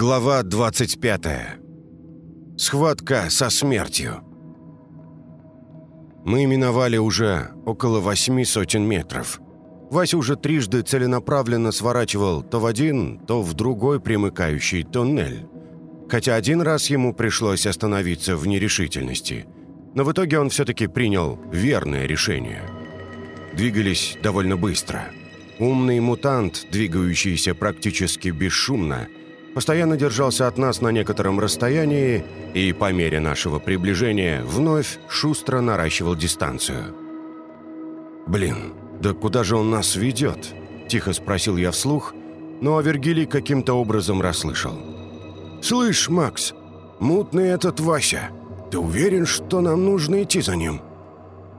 Глава 25. Схватка со смертью. Мы миновали уже около восьми сотен метров. Вася уже трижды целенаправленно сворачивал то в один, то в другой примыкающий туннель. Хотя один раз ему пришлось остановиться в нерешительности. Но в итоге он все-таки принял верное решение. Двигались довольно быстро. Умный мутант, двигающийся практически бесшумно – постоянно держался от нас на некотором расстоянии и по мере нашего приближения вновь шустро наращивал дистанцию. «Блин, да куда же он нас ведет?» – тихо спросил я вслух, но Вергилий каким-то образом расслышал. «Слышь, Макс, мутный этот Вася, ты уверен, что нам нужно идти за ним?»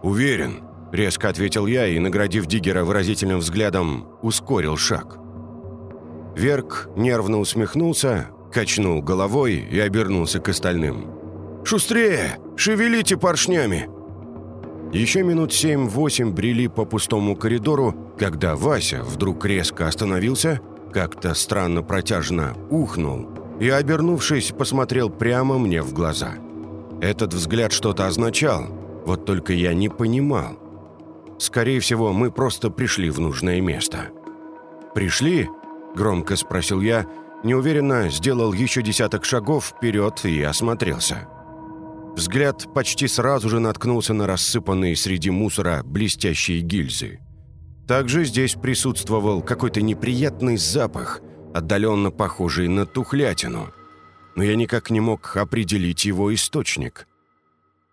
«Уверен», — резко ответил я и, наградив Диггера выразительным взглядом, ускорил шаг. Верк нервно усмехнулся, качнул головой и обернулся к остальным. «Шустрее! Шевелите поршнями!» Еще минут семь-восемь брели по пустому коридору, когда Вася вдруг резко остановился, как-то странно протяжно ухнул и, обернувшись, посмотрел прямо мне в глаза. Этот взгляд что-то означал, вот только я не понимал. Скорее всего, мы просто пришли в нужное место. «Пришли?» — громко спросил я, неуверенно сделал еще десяток шагов вперед и осмотрелся. Взгляд почти сразу же наткнулся на рассыпанные среди мусора блестящие гильзы. Также здесь присутствовал какой-то неприятный запах, отдаленно похожий на тухлятину. Но я никак не мог определить его источник.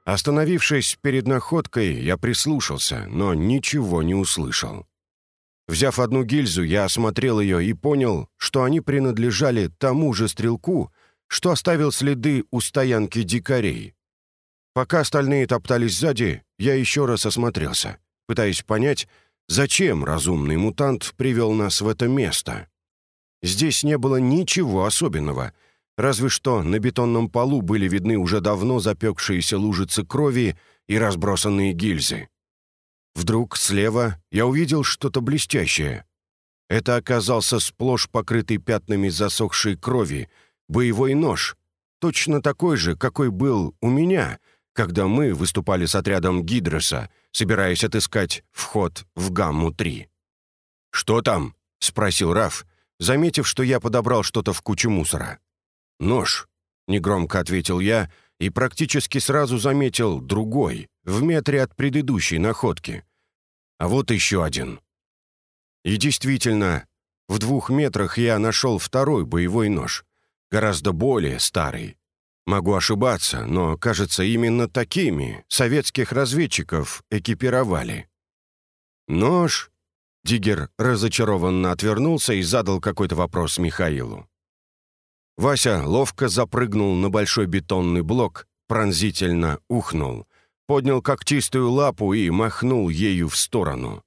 Остановившись перед находкой, я прислушался, но ничего не услышал. Взяв одну гильзу, я осмотрел ее и понял, что они принадлежали тому же стрелку, что оставил следы у стоянки дикарей. Пока остальные топтались сзади, я еще раз осмотрелся, пытаясь понять, зачем разумный мутант привел нас в это место. Здесь не было ничего особенного, разве что на бетонном полу были видны уже давно запекшиеся лужицы крови и разбросанные гильзы. Вдруг слева я увидел что-то блестящее. Это оказался сплошь покрытый пятнами засохшей крови, боевой нож, точно такой же, какой был у меня, когда мы выступали с отрядом Гидроса, собираясь отыскать вход в Гамму-3. «Что там?» — спросил Раф, заметив, что я подобрал что-то в кучу мусора. «Нож», — негромко ответил я, и практически сразу заметил другой, в метре от предыдущей находки. А вот еще один. И действительно, в двух метрах я нашел второй боевой нож, гораздо более старый. Могу ошибаться, но, кажется, именно такими советских разведчиков экипировали. «Нож?» Диггер разочарованно отвернулся и задал какой-то вопрос Михаилу. Вася ловко запрыгнул на большой бетонный блок, пронзительно ухнул поднял когтистую лапу и махнул ею в сторону.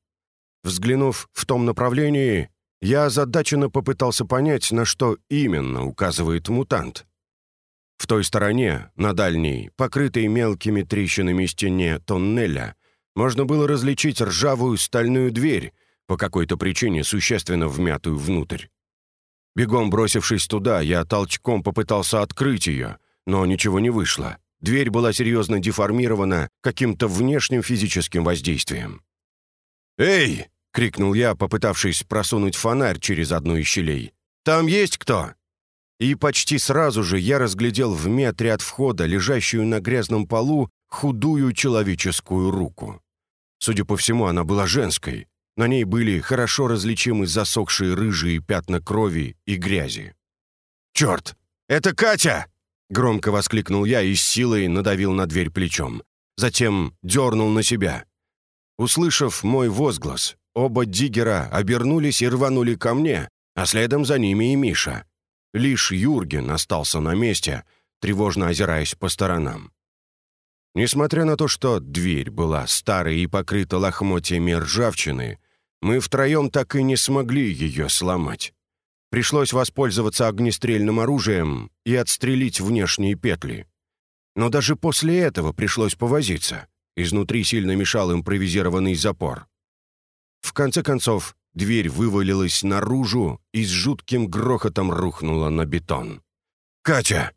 Взглянув в том направлении, я озадаченно попытался понять, на что именно указывает мутант. В той стороне, на дальней, покрытой мелкими трещинами стене тоннеля, можно было различить ржавую стальную дверь, по какой-то причине существенно вмятую внутрь. Бегом бросившись туда, я толчком попытался открыть ее, но ничего не вышло. Дверь была серьезно деформирована каким-то внешним физическим воздействием. «Эй!» — крикнул я, попытавшись просунуть фонарь через одну из щелей. «Там есть кто?» И почти сразу же я разглядел в метре от входа, лежащую на грязном полу, худую человеческую руку. Судя по всему, она была женской. На ней были хорошо различимы засохшие рыжие пятна крови и грязи. «Черт! Это Катя!» Громко воскликнул я и с силой надавил на дверь плечом. Затем дернул на себя. Услышав мой возглас, оба диггера обернулись и рванули ко мне, а следом за ними и Миша. Лишь Юрген остался на месте, тревожно озираясь по сторонам. Несмотря на то, что дверь была старой и покрыта лохмотьями ржавчины, мы втроем так и не смогли ее сломать. Пришлось воспользоваться огнестрельным оружием и отстрелить внешние петли. Но даже после этого пришлось повозиться. Изнутри сильно мешал импровизированный запор. В конце концов, дверь вывалилась наружу и с жутким грохотом рухнула на бетон. «Катя!»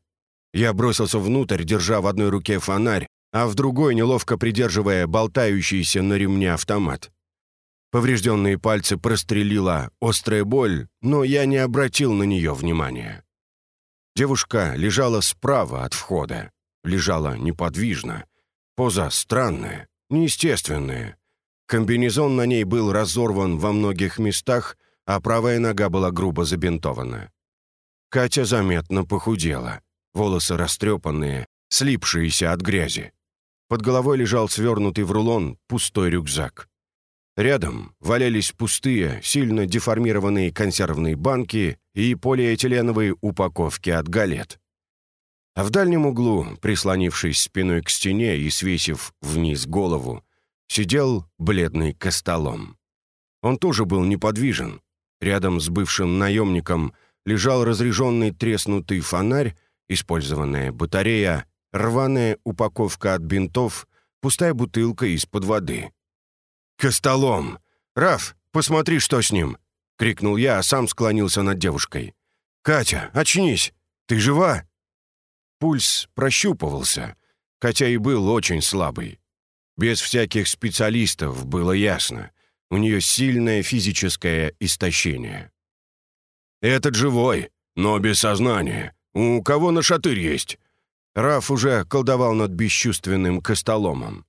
Я бросился внутрь, держа в одной руке фонарь, а в другой неловко придерживая болтающийся на ремне автомат. Поврежденные пальцы прострелила острая боль, но я не обратил на нее внимания. Девушка лежала справа от входа, лежала неподвижно. Поза странная, неестественная. Комбинезон на ней был разорван во многих местах, а правая нога была грубо забинтована. Катя заметно похудела, волосы растрепанные, слипшиеся от грязи. Под головой лежал свернутый в рулон пустой рюкзак. Рядом валялись пустые, сильно деформированные консервные банки и полиэтиленовые упаковки от галет. А в дальнем углу, прислонившись спиной к стене и свесив вниз голову, сидел бледный костолом. Он тоже был неподвижен. Рядом с бывшим наемником лежал разряженный треснутый фонарь, использованная батарея, рваная упаковка от бинтов, пустая бутылка из-под воды. «Костолом! Раф, посмотри, что с ним!» — крикнул я, а сам склонился над девушкой. «Катя, очнись! Ты жива?» Пульс прощупывался, хотя и был очень слабый. Без всяких специалистов было ясно. У нее сильное физическое истощение. «Этот живой, но без сознания. У кого на шатырь есть?» Раф уже колдовал над бесчувственным костоломом.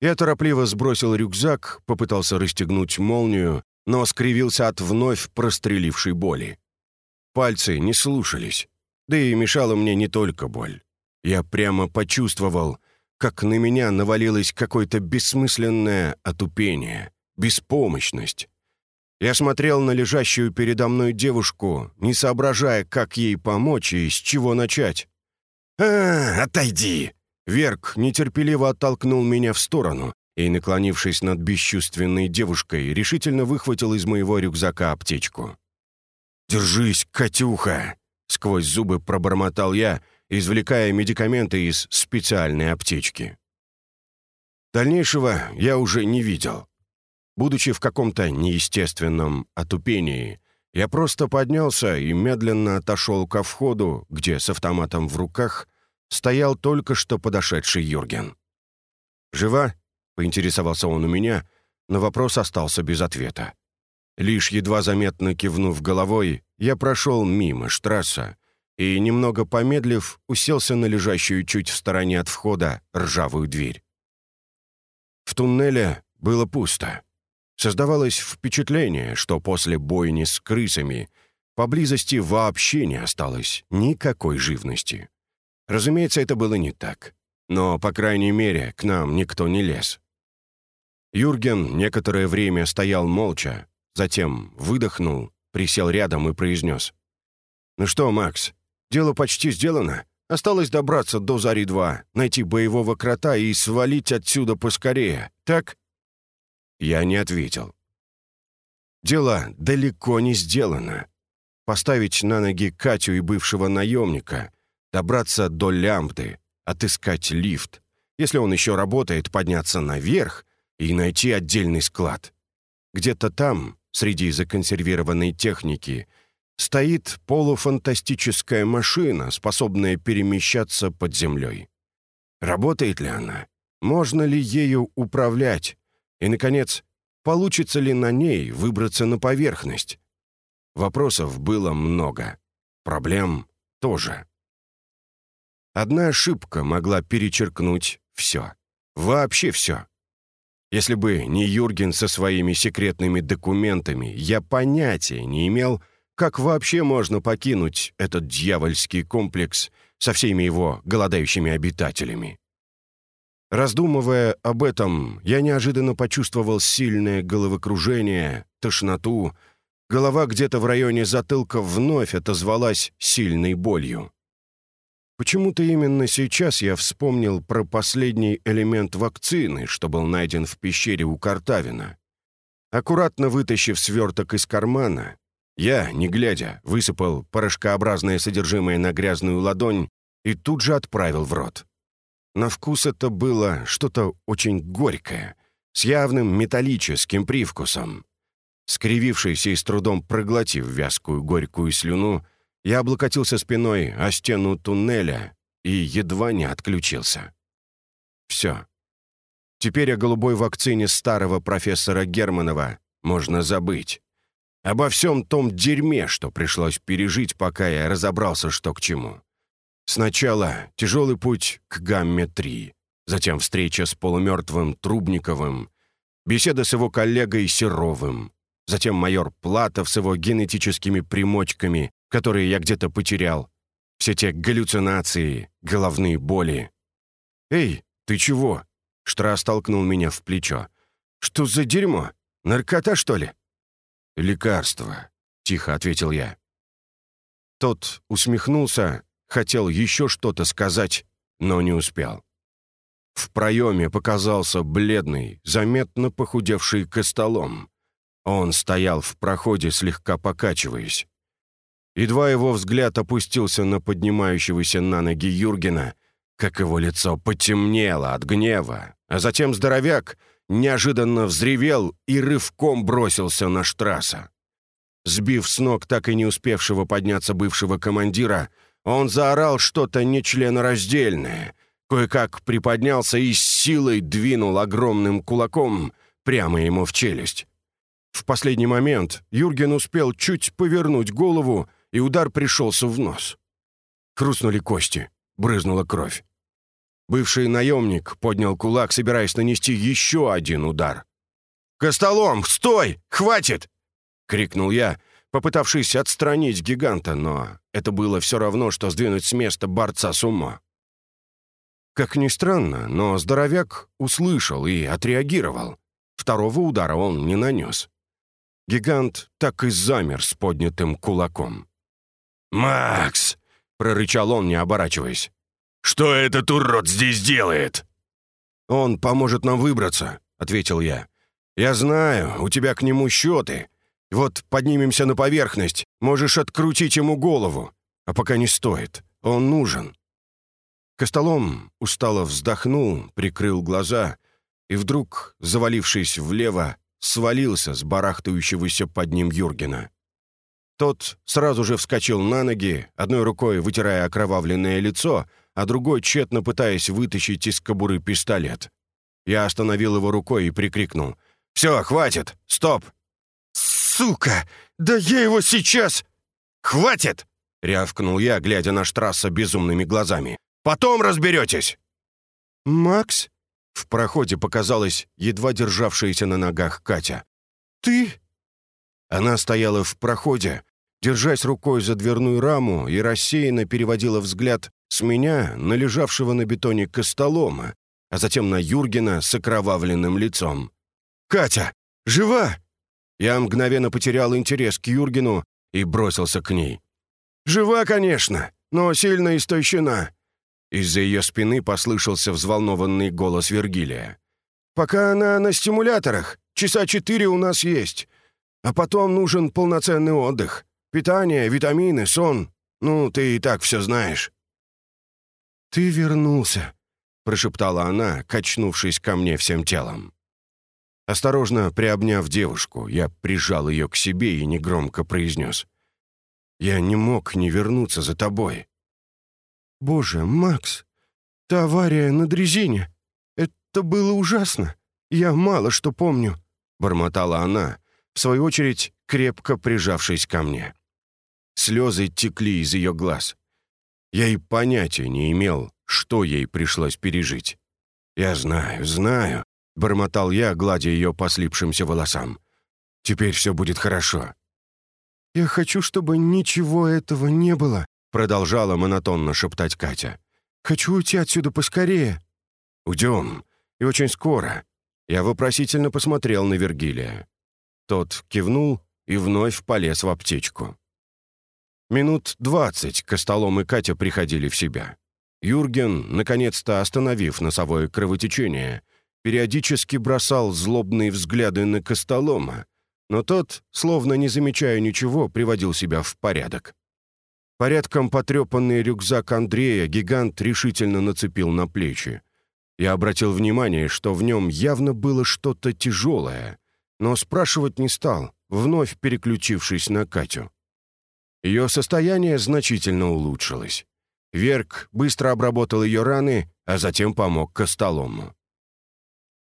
Я торопливо сбросил рюкзак, попытался расстегнуть молнию, но скривился от вновь прострелившей боли. Пальцы не слушались, да и мешала мне не только боль. Я прямо почувствовал, как на меня навалилось какое-то бессмысленное отупение, беспомощность. Я смотрел на лежащую передо мной девушку, не соображая, как ей помочь и с чего начать. «А, отойди!» Верк нетерпеливо оттолкнул меня в сторону и, наклонившись над бесчувственной девушкой, решительно выхватил из моего рюкзака аптечку. «Держись, Катюха!» — сквозь зубы пробормотал я, извлекая медикаменты из специальной аптечки. Дальнейшего я уже не видел. Будучи в каком-то неестественном отупении, я просто поднялся и медленно отошел ко входу, где с автоматом в руках стоял только что подошедший Юрген. «Жива?» — поинтересовался он у меня, но вопрос остался без ответа. Лишь едва заметно кивнув головой, я прошел мимо штрасса и, немного помедлив, уселся на лежащую чуть в стороне от входа ржавую дверь. В туннеле было пусто. Создавалось впечатление, что после бойни с крысами поблизости вообще не осталось никакой живности. Разумеется, это было не так. Но, по крайней мере, к нам никто не лез. Юрген некоторое время стоял молча, затем выдохнул, присел рядом и произнес. «Ну что, Макс, дело почти сделано. Осталось добраться до Зари-2, найти боевого крота и свалить отсюда поскорее, так?» Я не ответил. Дело далеко не сделано. Поставить на ноги Катю и бывшего наемника, добраться до лямбды, отыскать лифт, если он еще работает, подняться наверх и найти отдельный склад. Где-то там, среди законсервированной техники, стоит полуфантастическая машина, способная перемещаться под землей. Работает ли она? Можно ли ею управлять? И, наконец, получится ли на ней выбраться на поверхность? Вопросов было много. Проблем тоже. Одна ошибка могла перечеркнуть все. Вообще все. Если бы не Юрген со своими секретными документами, я понятия не имел, как вообще можно покинуть этот дьявольский комплекс со всеми его голодающими обитателями. Раздумывая об этом, я неожиданно почувствовал сильное головокружение, тошноту. Голова где-то в районе затылка вновь отозвалась сильной болью. Почему-то именно сейчас я вспомнил про последний элемент вакцины, что был найден в пещере у Картавина. Аккуратно вытащив сверток из кармана, я, не глядя, высыпал порошкообразное содержимое на грязную ладонь и тут же отправил в рот. На вкус это было что-то очень горькое, с явным металлическим привкусом. Скривившись и с трудом проглотив вязкую горькую слюну, Я облокотился спиной о стену туннеля и едва не отключился. Все. Теперь о голубой вакцине старого профессора Германова можно забыть. Обо всем том дерьме, что пришлось пережить, пока я разобрался, что к чему. Сначала тяжелый путь к гамме-3, затем встреча с полумертвым Трубниковым, беседа с его коллегой Серовым, затем майор Платов с его генетическими примочками, которые я где-то потерял, все те галлюцинации, головные боли. «Эй, ты чего?» Штрас толкнул меня в плечо. «Что за дерьмо? Наркота, что ли?» «Лекарство», — тихо ответил я. Тот усмехнулся, хотел еще что-то сказать, но не успел. В проеме показался бледный, заметно похудевший костолом. Он стоял в проходе, слегка покачиваясь. Едва его взгляд опустился на поднимающегося на ноги Юргена, как его лицо потемнело от гнева, а затем здоровяк неожиданно взревел и рывком бросился на Штрасса. Сбив с ног так и не успевшего подняться бывшего командира, он заорал что-то нечленораздельное, кое-как приподнялся и с силой двинул огромным кулаком прямо ему в челюсть. В последний момент Юрген успел чуть повернуть голову, и удар пришелся в нос. Хрустнули кости, брызнула кровь. Бывший наемник поднял кулак, собираясь нанести еще один удар. «Костолом, стой! Хватит!» — крикнул я, попытавшись отстранить гиганта, но это было все равно, что сдвинуть с места борца с ума. Как ни странно, но здоровяк услышал и отреагировал. Второго удара он не нанес. Гигант так и замер с поднятым кулаком. «Макс!» — прорычал он, не оборачиваясь. «Что этот урод здесь делает?» «Он поможет нам выбраться», — ответил я. «Я знаю, у тебя к нему счеты. Вот поднимемся на поверхность, можешь открутить ему голову. А пока не стоит, он нужен». Костолом устало вздохнул, прикрыл глаза и вдруг, завалившись влево, свалился с барахтающегося под ним Юргена. Тот сразу же вскочил на ноги, одной рукой вытирая окровавленное лицо, а другой тщетно пытаясь вытащить из кобуры пистолет. Я остановил его рукой и прикрикнул. «Все, хватит! Стоп!» «Сука! Да я его сейчас!» «Хватит!» — рявкнул я, глядя на Штрасса безумными глазами. «Потом разберетесь!» «Макс?» — в проходе показалась едва державшаяся на ногах Катя. «Ты?» Она стояла в проходе, держась рукой за дверную раму и рассеянно переводила взгляд с меня на лежавшего на бетоне костолома, а затем на Юргена с окровавленным лицом. «Катя! Жива!» Я мгновенно потерял интерес к Юргену и бросился к ней. «Жива, конечно, но сильно истощена». Из-за ее спины послышался взволнованный голос Вергилия. «Пока она на стимуляторах, часа четыре у нас есть. А потом нужен полноценный отдых. Питание, витамины, сон. Ну, ты и так все знаешь». «Ты вернулся», — прошептала она, качнувшись ко мне всем телом. Осторожно приобняв девушку, я прижал ее к себе и негромко произнес. «Я не мог не вернуться за тобой». «Боже, Макс, та авария на дрезине. Это было ужасно. Я мало что помню», — бормотала она, в свою очередь крепко прижавшись ко мне. Слезы текли из ее глаз. Я и понятия не имел, что ей пришлось пережить. «Я знаю, знаю», — бормотал я, гладя ее по слипшимся волосам. «Теперь все будет хорошо». «Я хочу, чтобы ничего этого не было», — продолжала монотонно шептать Катя. «Хочу уйти отсюда поскорее». «Уйдем. И очень скоро». Я вопросительно посмотрел на Вергилия. Тот кивнул и вновь полез в аптечку. Минут двадцать Костолом и Катя приходили в себя. Юрген, наконец-то остановив носовое кровотечение, периодически бросал злобные взгляды на Костолома, но тот, словно не замечая ничего, приводил себя в порядок. Порядком потрепанный рюкзак Андрея гигант решительно нацепил на плечи. Я обратил внимание, что в нем явно было что-то тяжелое, но спрашивать не стал, вновь переключившись на Катю. Ее состояние значительно улучшилось. Верк быстро обработал ее раны, а затем помог Костолому.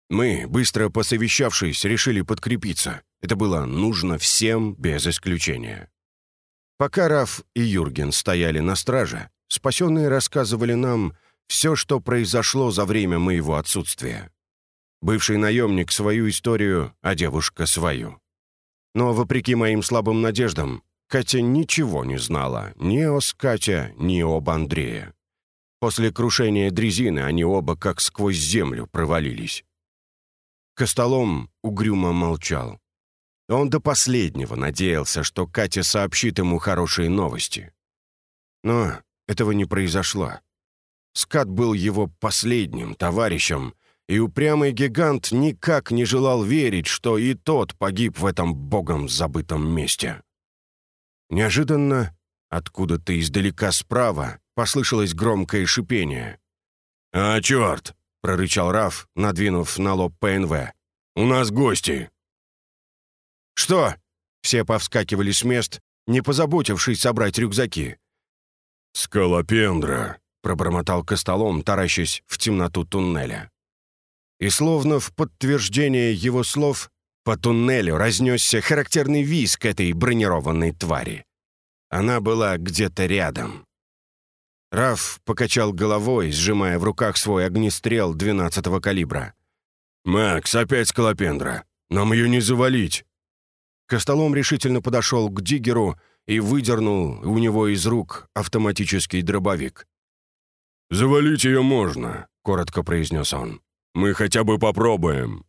Мы, быстро посовещавшись, решили подкрепиться. Это было нужно всем без исключения. Пока Раф и Юрген стояли на страже, спасенные рассказывали нам все, что произошло за время моего отсутствия. Бывший наемник свою историю, а девушка свою. Но, вопреки моим слабым надеждам, Катя ничего не знала ни о Скате, ни об Андрее. После крушения дрезины они оба как сквозь землю провалились. Костолом угрюмо молчал. Он до последнего надеялся, что Катя сообщит ему хорошие новости. Но этого не произошло. Скат был его последним товарищем, и упрямый гигант никак не желал верить, что и тот погиб в этом богом забытом месте. Неожиданно, откуда-то издалека справа, послышалось громкое шипение. «А, черт!» — прорычал Раф, надвинув на лоб ПНВ. «У нас гости!» «Что?» — все повскакивали с мест, не позаботившись собрать рюкзаки. «Скалопендра!» — пробормотал Костолом, таращась в темноту туннеля. И словно в подтверждение его слов по туннелю разнесся характерный визг этой бронированной твари. Она была где-то рядом. Раф покачал головой, сжимая в руках свой огнестрел 12-го калибра. «Макс, опять скалопендра. Нам ее не завалить». Костолом решительно подошел к Диггеру и выдернул у него из рук автоматический дробовик. «Завалить ее можно», — коротко произнес он. «Мы хотя бы попробуем».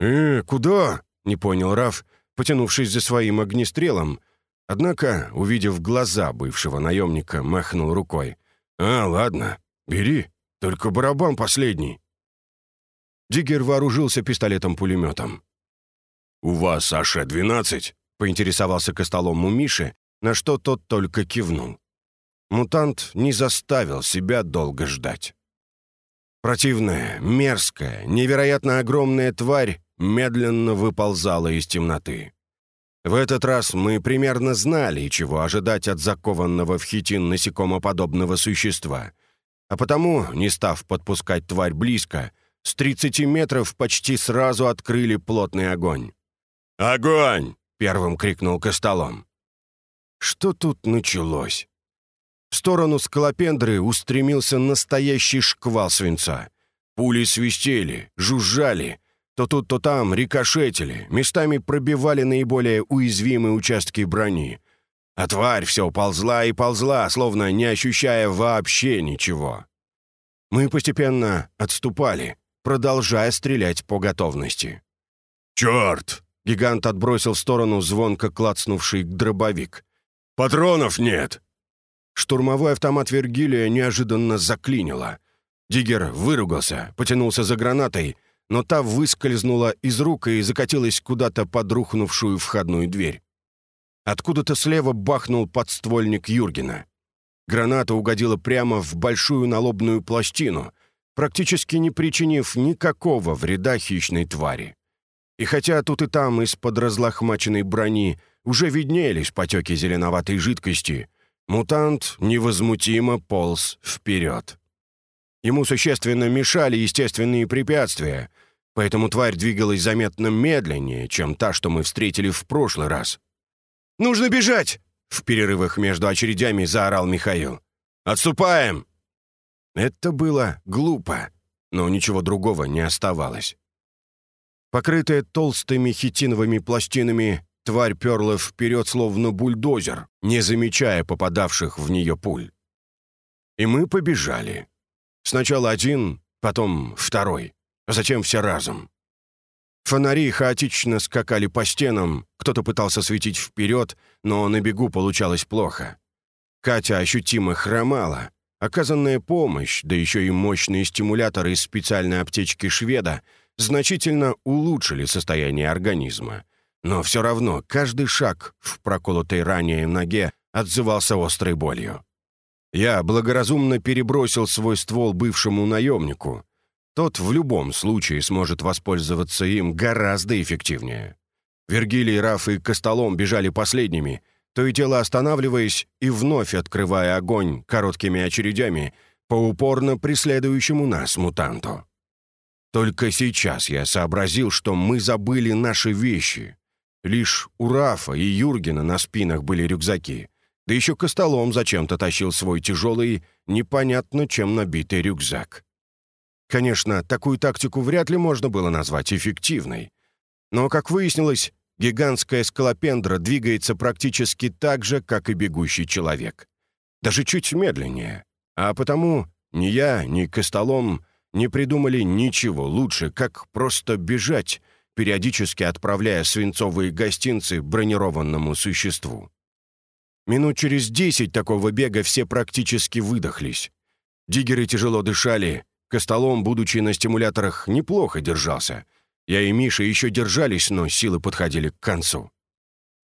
«Э, куда?» — не понял Раф, потянувшись за своим огнестрелом. Однако, увидев глаза бывшего наемника, махнул рукой. «А, ладно, бери, только барабан последний». Диггер вооружился пистолетом-пулеметом. «У вас АШ-12?» — поинтересовался Костолом у Миши, на что тот только кивнул. Мутант не заставил себя долго ждать. Противная, мерзкая, невероятно огромная тварь медленно выползала из темноты. В этот раз мы примерно знали, чего ожидать от закованного в хитин насекомоподобного существа, а потому, не став подпускать тварь близко, с 30 метров почти сразу открыли плотный огонь. «Огонь!» — первым крикнул Костолом. Что тут началось? В сторону скалопендры устремился настоящий шквал свинца. Пули свистели, жужжали, то тут, то там рикошетили, местами пробивали наиболее уязвимые участки брони. А тварь все ползла и ползла, словно не ощущая вообще ничего. Мы постепенно отступали, продолжая стрелять по готовности. «Черт!» — гигант отбросил в сторону звонко клацнувший дробовик. «Патронов нет!» Штурмовой автомат Вергилия неожиданно заклинило. Диггер выругался, потянулся за гранатой, но та выскользнула из рук и закатилась куда-то под рухнувшую входную дверь. Откуда-то слева бахнул подствольник Юргена. Граната угодила прямо в большую налобную пластину, практически не причинив никакого вреда хищной твари. И хотя тут и там из-под разлохмаченной брони уже виднелись потеки зеленоватой жидкости, мутант невозмутимо полз вперед. Ему существенно мешали естественные препятствия, поэтому тварь двигалась заметно медленнее, чем та, что мы встретили в прошлый раз. «Нужно бежать!» — в перерывах между очередями заорал Михаил. «Отступаем!» Это было глупо, но ничего другого не оставалось. Покрытая толстыми хитиновыми пластинами, тварь перла вперед, словно бульдозер, не замечая попадавших в нее пуль. И мы побежали. Сначала один, потом второй, а затем все разом. Фонари хаотично скакали по стенам, кто-то пытался светить вперед, но на бегу получалось плохо. Катя ощутимо хромала. Оказанная помощь, да еще и мощные стимуляторы из специальной аптечки шведа, значительно улучшили состояние организма. Но все равно каждый шаг в проколотой ранее ноге отзывался острой болью. Я благоразумно перебросил свой ствол бывшему наемнику. Тот в любом случае сможет воспользоваться им гораздо эффективнее. Вергилий, Раф и Костолом бежали последними, то и дело останавливаясь и вновь открывая огонь короткими очередями по упорно преследующему нас мутанту. Только сейчас я сообразил, что мы забыли наши вещи. Лишь у Рафа и Юргена на спинах были рюкзаки, да еще Костолом зачем-то тащил свой тяжелый, непонятно чем набитый рюкзак. Конечно, такую тактику вряд ли можно было назвать эффективной. Но, как выяснилось, гигантская скалопендра двигается практически так же, как и бегущий человек. Даже чуть медленнее. А потому ни я, ни Костолом не придумали ничего лучше, как просто бежать, периодически отправляя свинцовые гостинцы бронированному существу. Минут через десять такого бега все практически выдохлись. Диггеры тяжело дышали, Костолом, будучи на стимуляторах, неплохо держался. Я и Миша еще держались, но силы подходили к концу.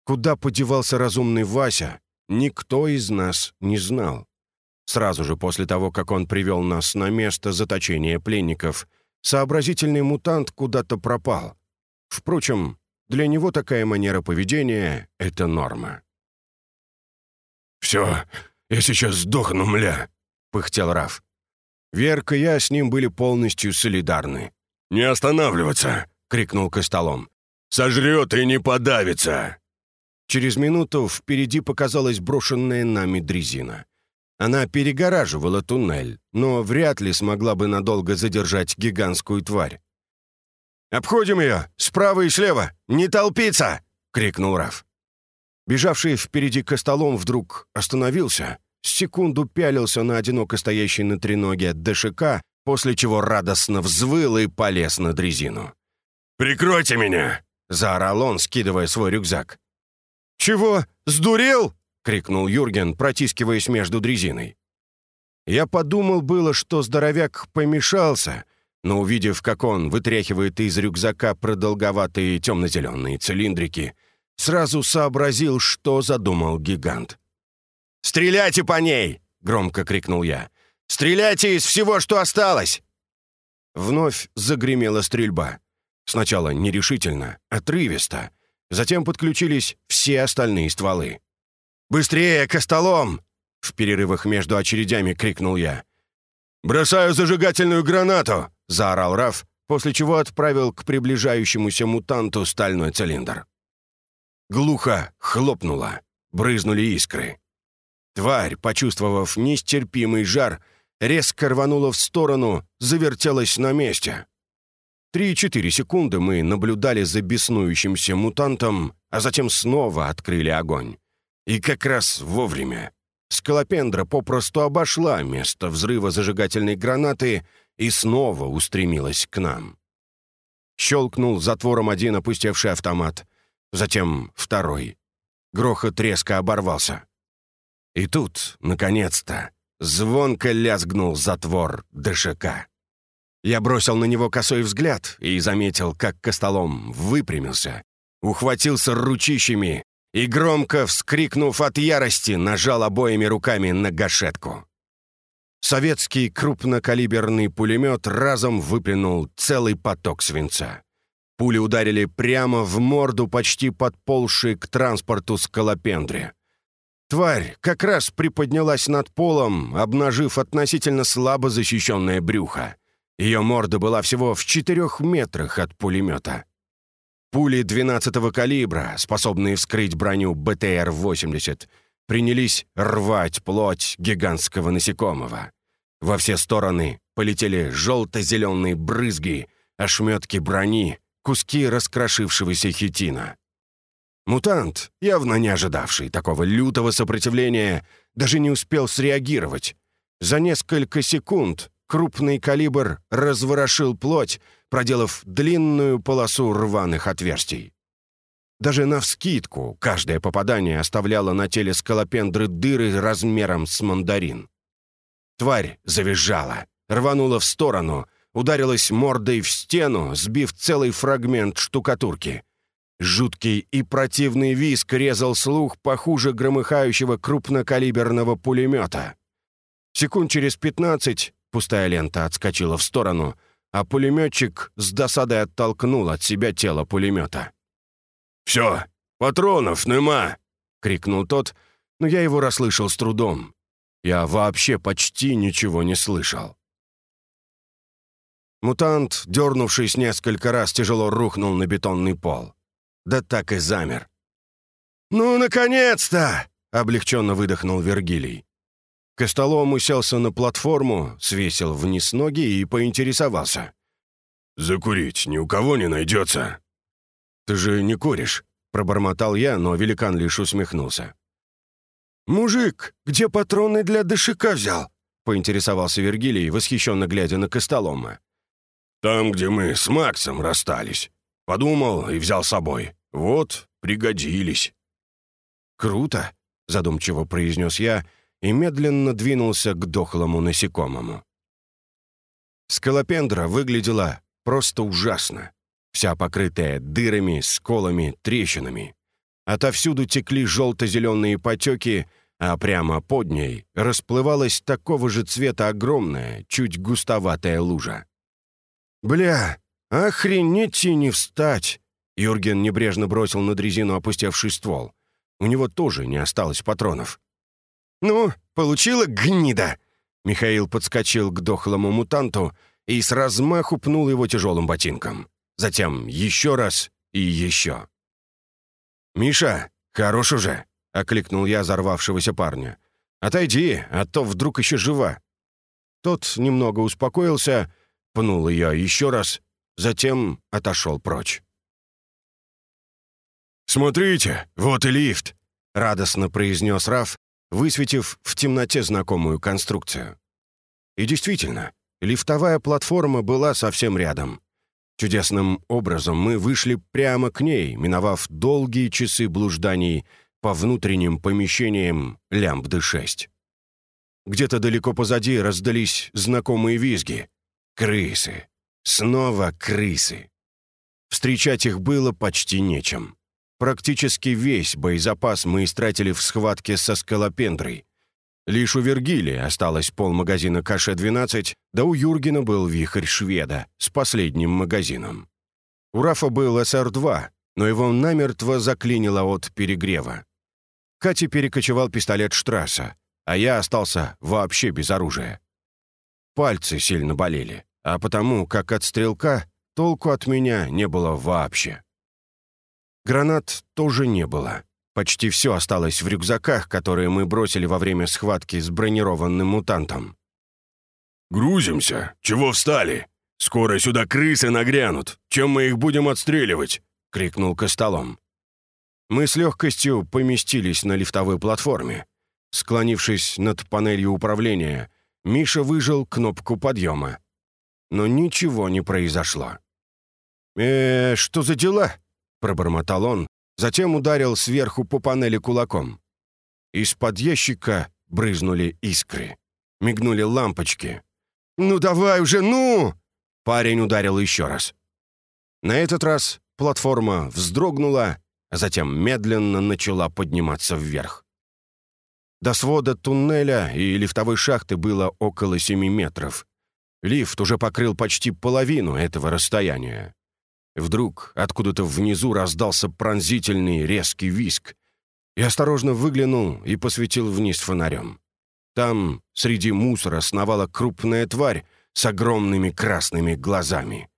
Куда подевался разумный Вася, никто из нас не знал. Сразу же после того, как он привел нас на место заточения пленников, сообразительный мутант куда-то пропал. Впрочем, для него такая манера поведения — это норма. «Все, я сейчас сдохну, мля!» — пыхтел Раф. Верка и я с ним были полностью солидарны. «Не останавливаться!» — крикнул Костолом. «Сожрет и не подавится!» Через минуту впереди показалась брошенная нами дрезина. Она перегораживала туннель, но вряд ли смогла бы надолго задержать гигантскую тварь. «Обходим ее! Справа и слева! Не толпиться!» — крикнул Раф. Бежавший впереди Костолом вдруг остановился, секунду пялился на одиноко стоящий на треноге ДШК, после чего радостно взвыл и полез на дрезину. «Прикройте меня!» — заорал он, скидывая свой рюкзак. «Чего? Сдурел?» — крикнул Юрген, протискиваясь между дрезиной. Я подумал было, что здоровяк помешался, но увидев, как он вытряхивает из рюкзака продолговатые темно-зеленые цилиндрики — сразу сообразил, что задумал гигант. «Стреляйте по ней!» — громко крикнул я. «Стреляйте из всего, что осталось!» Вновь загремела стрельба. Сначала нерешительно, отрывисто. Затем подключились все остальные стволы. «Быстрее, костолом!» — в перерывах между очередями крикнул я. «Бросаю зажигательную гранату!» — заорал Раф, после чего отправил к приближающемуся мутанту стальной цилиндр. Глухо хлопнуло, брызнули искры. Тварь, почувствовав нестерпимый жар, резко рванула в сторону, завертелась на месте. Три-четыре секунды мы наблюдали за беснующимся мутантом, а затем снова открыли огонь. И как раз вовремя. Скалопендра попросту обошла место взрыва зажигательной гранаты и снова устремилась к нам. Щелкнул затвором один опустевший автомат затем второй. Грохот резко оборвался. И тут, наконец-то, звонко лязгнул затвор ДШК. Я бросил на него косой взгляд и заметил, как Костолом выпрямился, ухватился ручищами и, громко вскрикнув от ярости, нажал обоими руками на гашетку. Советский крупнокалиберный пулемет разом выплюнул целый поток свинца. Пули ударили прямо в морду почти подползшей к транспорту скалопендре. Тварь как раз приподнялась над полом, обнажив относительно слабо защищенное брюхо. Ее морда была всего в четырех метрах от пулемета. Пули 12-го калибра, способные вскрыть броню БТР-80, принялись рвать плоть гигантского насекомого. Во все стороны полетели желто-зеленые брызги, ошметки брони, куски раскрошившегося хитина. Мутант, явно не ожидавший такого лютого сопротивления, даже не успел среагировать. За несколько секунд крупный калибр разворошил плоть, проделав длинную полосу рваных отверстий. Даже навскидку каждое попадание оставляло на теле скалопендры дыры размером с мандарин. Тварь завизжала, рванула в сторону — ударилась мордой в стену, сбив целый фрагмент штукатурки. Жуткий и противный визг резал слух похуже громыхающего крупнокалиберного пулемета. Секунд через пятнадцать пустая лента отскочила в сторону, а пулеметчик с досадой оттолкнул от себя тело пулемета. «Все, патронов нема!» — крикнул тот, но я его расслышал с трудом. Я вообще почти ничего не слышал. Мутант, дернувшись несколько раз, тяжело рухнул на бетонный пол. Да так и замер. «Ну, наконец-то!» — облегченно выдохнул Вергилий. Костолом уселся на платформу, свесил вниз ноги и поинтересовался. «Закурить ни у кого не найдется?» «Ты же не куришь», — пробормотал я, но великан лишь усмехнулся. «Мужик, где патроны для дышика взял?» — поинтересовался Вергилий, восхищенно глядя на Костолома. «Там, где мы с Максом расстались. Подумал и взял с собой. Вот, пригодились». «Круто», — задумчиво произнес я и медленно двинулся к дохлому насекомому. Скалопендра выглядела просто ужасно. Вся покрытая дырами, сколами, трещинами. Отовсюду текли желто-зеленые потеки, а прямо под ней расплывалась такого же цвета огромная, чуть густоватая лужа. «Бля, охренеть и не встать!» Юрген небрежно бросил на дрезину опустевший ствол. У него тоже не осталось патронов. «Ну, получила гнида!» Михаил подскочил к дохлому мутанту и с размаху пнул его тяжелым ботинком. Затем еще раз и еще. «Миша, хорош уже!» — окликнул я взорвавшегося парня. «Отойди, а то вдруг еще жива». Тот немного успокоился, пнул ее еще раз, затем отошел прочь. «Смотрите, вот и лифт!» — радостно произнес Раф, высветив в темноте знакомую конструкцию. И действительно, лифтовая платформа была совсем рядом. Чудесным образом мы вышли прямо к ней, миновав долгие часы блужданий по внутренним помещениям Лямбды-6. Где-то далеко позади раздались знакомые визги. Крысы. Снова крысы. Встречать их было почти нечем. Практически весь боезапас мы истратили в схватке со скалопендрой. Лишь у Вергилия осталось полмагазина КШ-12, да у Юргена был вихрь шведа с последним магазином. У Рафа был СР-2, но его намертво заклинило от перегрева. Кате перекочевал пистолет Штрасса, а я остался вообще без оружия. Пальцы сильно болели, а потому, как от стрелка, толку от меня не было вообще. Гранат тоже не было. Почти все осталось в рюкзаках, которые мы бросили во время схватки с бронированным мутантом. «Грузимся! Чего встали? Скоро сюда крысы нагрянут! Чем мы их будем отстреливать?» — крикнул Костолом. Мы с легкостью поместились на лифтовой платформе. Склонившись над панелью управления, Миша выжил кнопку подъема. Но ничего не произошло. «Э, что за дела?» — пробормотал он, затем ударил сверху по панели кулаком. Из-под ящика брызнули искры. Мигнули лампочки. «Ну давай уже, ну!» Парень ударил еще раз. На этот раз платформа вздрогнула, а затем медленно начала подниматься вверх. До свода туннеля и лифтовой шахты было около семи метров. Лифт уже покрыл почти половину этого расстояния. Вдруг откуда-то внизу раздался пронзительный резкий виск. Я осторожно выглянул и посветил вниз фонарем. Там, среди мусора, сновала крупная тварь с огромными красными глазами.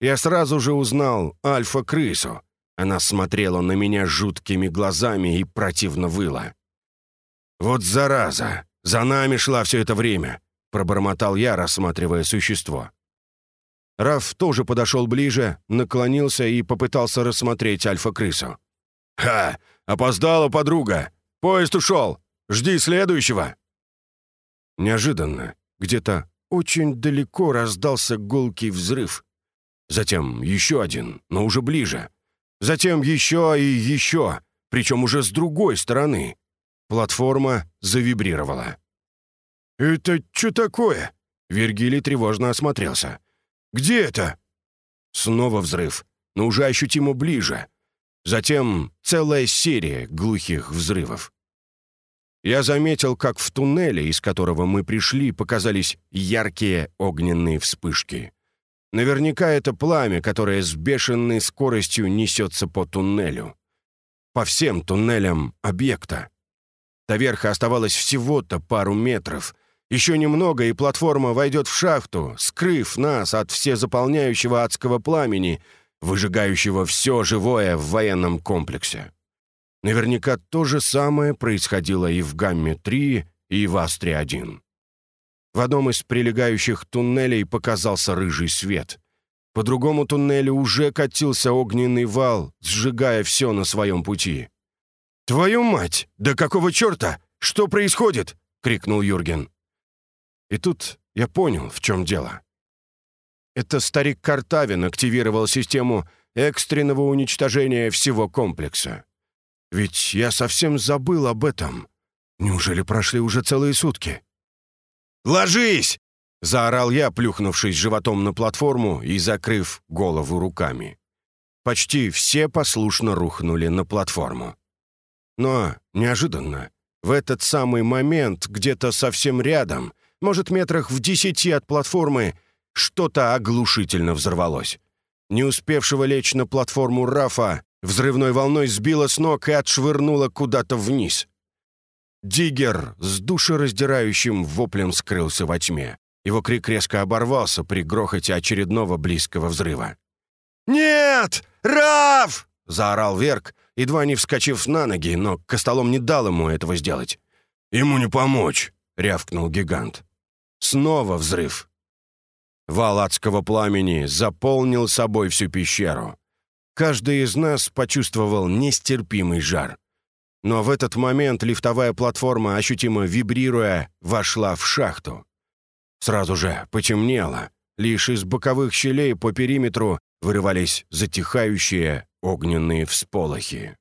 Я сразу же узнал альфа-крысу. Она смотрела на меня жуткими глазами и противно выла. «Вот зараза! За нами шла все это время!» — пробормотал я, рассматривая существо. Раф тоже подошел ближе, наклонился и попытался рассмотреть альфа-крысу. «Ха! Опоздала подруга! Поезд ушел! Жди следующего!» Неожиданно, где-то очень далеко раздался гулкий взрыв. Затем еще один, но уже ближе. Затем еще и еще, причем уже с другой стороны. Платформа завибрировала. «Это что такое?» Вергилий тревожно осмотрелся. Где это?» Снова взрыв, но уже ощутимо ближе. Затем целая серия глухих взрывов. Я заметил, как в туннеле, из которого мы пришли, показались яркие огненные вспышки. Наверняка это пламя, которое с бешеной скоростью несется по туннелю. по всем туннелям объекта. До верха оставалось всего-то пару метров. Еще немного, и платформа войдет в шахту, скрыв нас от всезаполняющего адского пламени, выжигающего все живое в военном комплексе. Наверняка то же самое происходило и в Гамме-3, и в Астре-1. В одном из прилегающих туннелей показался рыжий свет. По другому туннелю уже катился огненный вал, сжигая все на своем пути. «Твою мать! Да какого черта? Что происходит?» — крикнул Юрген. И тут я понял, в чем дело. Это старик Картавин активировал систему экстренного уничтожения всего комплекса. Ведь я совсем забыл об этом. Неужели прошли уже целые сутки? «Ложись!» — заорал я, плюхнувшись животом на платформу и закрыв голову руками. Почти все послушно рухнули на платформу. Но неожиданно, в этот самый момент, где-то совсем рядом, может, метрах в десяти от платформы, что-то оглушительно взорвалось. Не успевшего лечь на платформу Рафа взрывной волной сбило с ног и отшвырнуло куда-то вниз. Диггер с душераздирающим воплем скрылся во тьме. Его крик резко оборвался при грохоте очередного близкого взрыва. «Нет! Раф!» — заорал Верк, едва не вскочив на ноги, но Костолом не дал ему этого сделать. «Ему не помочь!» — рявкнул гигант. Снова взрыв. Вал адского пламени заполнил собой всю пещеру. Каждый из нас почувствовал нестерпимый жар. Но в этот момент лифтовая платформа, ощутимо вибрируя, вошла в шахту. Сразу же потемнело. Лишь из боковых щелей по периметру вырывались затихающие огненные всполохи.